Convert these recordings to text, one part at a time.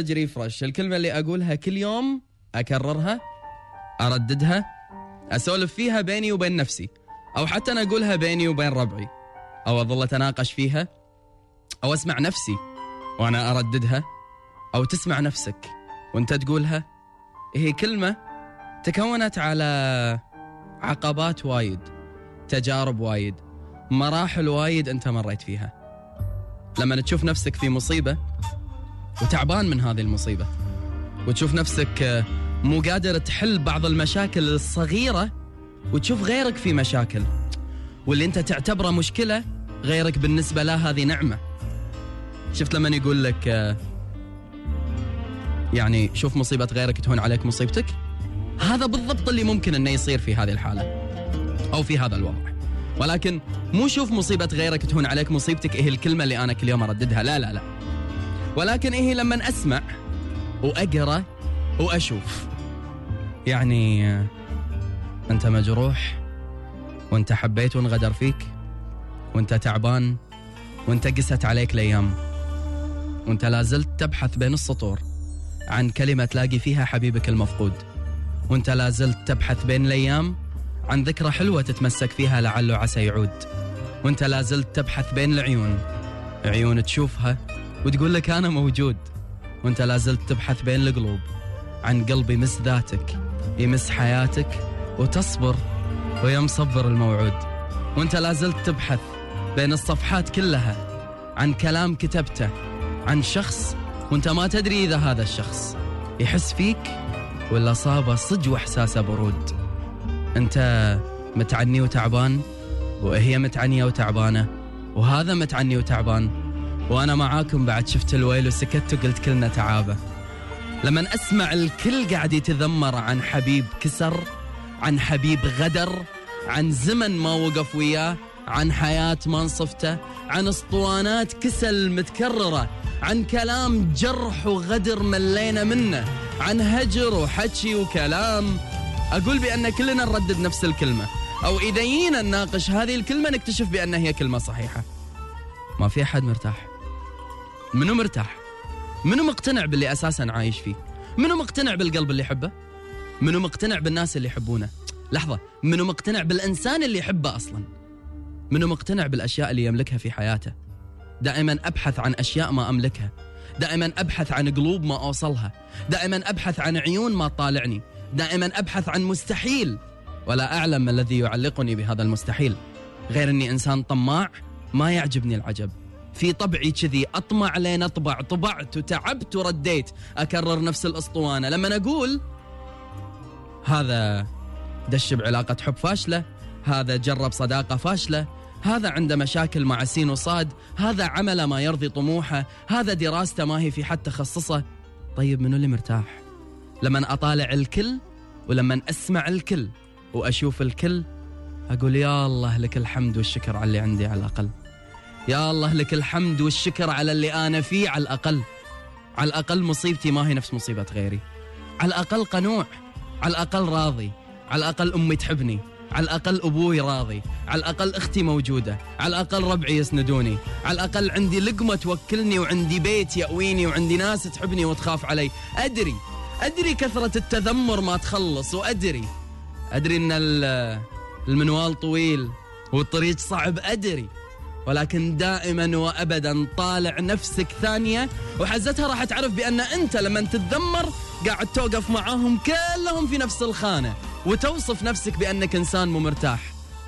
ريفرش الكلمة اللي أقولها كل يوم أكررها أرددها أسولف فيها بيني وبين نفسي أو حتى أنا أقولها بيني وبين ربعي أو أظل أتناقش فيها أو أسمع نفسي وأنا أرددها أو تسمع نفسك وأنت تقولها. هي كلمة تكونت على عقبات وايد تجارب وايد مراحل وايد أنت مريت فيها. لما تشوف نفسك في مصيبة وتعبان من هذه المصيبة. وتشوف نفسك آه، مو قادر تحل بعض المشاكل الصغيرة وتشوف غيرك في مشاكل. واللي انت تعتبره مشكلة غيرك بالنسبة له هذه نعمة. شفت لما يقول لك آه، يعني شوف مصيبة غيرك تهون عليك مصيبتك؟ هذا بالضبط اللي ممكن إنه يصير في هذه الحالة. أو في هذا الوضع. ولكن مو شوف مصيبة غيرك تهون عليك مصيبتك إيه الكلمة اللي أنا كل يوم أرددها. لا لا لا. ولكن إيه لما أسمع وأقرأ وأشوف. يعني أنت مجروح وأنت حبيت وانغدر فيك وأنت تعبان وأنت قست عليك الأيام وأنت لازلت تبحث بين السطور عن كلمة تلاقي فيها حبيبك المفقود وأنت لازلت تبحث بين الأيام عن ذكرى حلوة تتمسك فيها لعله عسى يعود وأنت لازلت تبحث بين العيون عيون تشوفها وتقول لك أنا موجود وأنت لازلت تبحث بين القلوب عن قلب يمس ذاتك يمس حياتك وتصبر ويا مصبر الموعود. وأنت لازلت تبحث بين الصفحات كلها عن كلام كتبته عن شخص وأنت ما تدري إذا هذا الشخص يحس فيك ولا صابه صج وإحساسه برود. أنت متعني وتعبان وهي متعنية وتعبانة وهذا متعني وتعبان وأنا معاكم بعد شفت الويل وسكت وقلت كلنا تعابه. لما أسمع الكل قاعد يتذمر عن حبيب كسر عن حبيب غدر عن زمن ما وقف وياه عن حياة ما نصفته عن أسطوانات كسل متكررة عن كلام جرح وغدر ملينا منه عن هجر وحكي وكلام. أقول بأن كلنا نردد نفس الكلمة. أو إذا جينا نناقش هذه الكلمة نكتشف بأن هي كلمة صحيحة. ما في أحد مرتاح. منو مرتاح؟ منو مقتنع باللي أساسا عايش فيه؟ منو مقتنع بالقلب اللي يحبه؟ منو مقتنع بالناس اللي يحبونه؟ لحظة منو مقتنع بالإنسان اللي يحبه أصلا؟ منو مقتنع بالأشياء اللي يملكها في حياته؟ دائما أبحث عن أشياء ما أملكها. دائما أبحث عن قلوب ما أوصلها. دائما أبحث عن عيون ما طالعني دائما أبحث عن مستحيل. ولا أعلم ما الذي يعلقني بهذا المستحيل. غير أني إنسان طماع ما يعجبني العجب. في طبعي كذي أطمع لين أطبع. طبعت وتعبت ورديت. أكرر نفس الأسطوانة. لما أقول هذا دش بعلاقة حب فاشلة هذا جرب صداقة فاشلة هذا عنده مشاكل مع سين وصاد هذا عمله ما يرضي طموحه هذا دراسته ما هي في حد تخصصه. طيب منو اللي مرتاح؟ لما أطالع الكل ولما أسمع الكل وأشوف الكل أقول يا الله لك الحمد والشكر على اللي عندي على الأقل. يا الله لك الحمد والشكر على اللي أنا فيه. على الأقل على الأقل مصيبتي ما هي نفس مصيبة غيري. على الأقل قنوع على الأقل راضي على الأقل أمي تحبني على الأقل أبوي راضي على الأقل أختي موجودة على الأقل ربعي يسندوني على الأقل عندي لقمة توكلني وعندي بيت يأويني وعندي ناس تحبني وتخاف علي. أدري أدري كثرة التذمر ما تخلص وأدري أدري أن المنوال طويل والطريق صعب. أدري ولكن دائما وابدا طالع نفسك ثانية. وحزتها راح تعرف بأن أنت لما تتذمر قاعد توقف معاهم كلهم في نفس الخانة وتوصف نفسك بأنك إنسان مو مرتاح.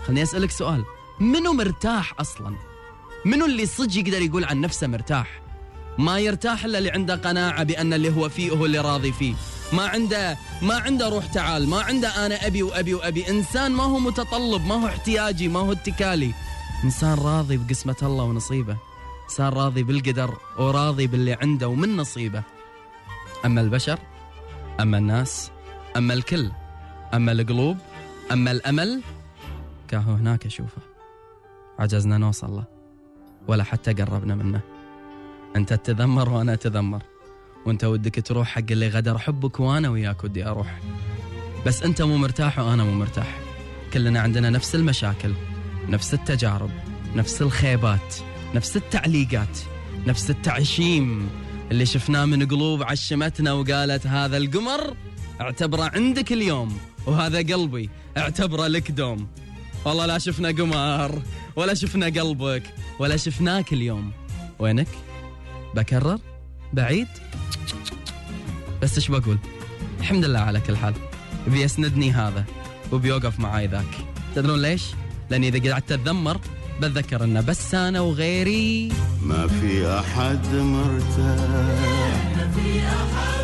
خليني أسألك سؤال منو مرتاح أصلا؟ منو اللي صدق يقدر يقول عن نفسه مرتاح؟ ما يرتاح إلا اللي عنده قناعة بأن اللي هو فيه هو اللي راضي فيه. ما عنده ما عنده روح تعال ما عنده أنا أبي وأبي وأبي. إنسان ما هو متطلب ما هو احتياجي ما هو اتكالي. إنسان راضي بقسمة الله ونصيبه إنسان راضي بالقدر وراضي باللي عنده ومن نصيبه. أما البشر أما الناس أما الكل أما القلوب أما الأمل كاهو هناك أشوفه. عجزنا نوصل له ولا حتى قربنا منه. أنت تتذمر وأنا أتذمر وأنت ودك تروح حق اللي غدر حبك وأنا وياك ودي أروح. بس أنت مو مرتاح وأنا مو مرتاح. كلنا عندنا نفس المشاكل. نفس التجارب نفس الخيبات نفس التعليقات نفس التعشيم اللي شفناه من قلوب عشمتنا وقالت هذا القمر اعتبره عندك اليوم وهذا قلبي اعتبره لك دوم. والله لا شفنا قمر ولا شفنا قلبك ولا شفناك اليوم. وينك؟ بكرر؟ بعيد؟ بس إيش بقول؟ الحمد لله على كل حال. بيسندني هذا وبيوقف معاي ذاك. تدرون ليش؟ لاني إذا قعدت اتذمر بتذكر إنه بس أنا وغيري. ما في أحد مرتاح. في أحد